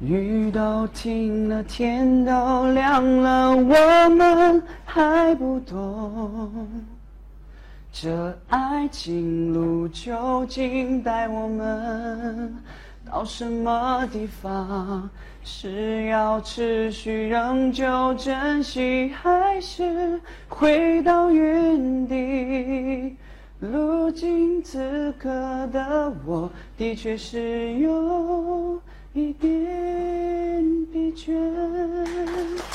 雨都停了，天都亮了，我们还不懂，这爱情路究竟带我们到什么地方？是要持续仍旧珍惜，还是回到原地？如今此刻的我，的确是有一点 true.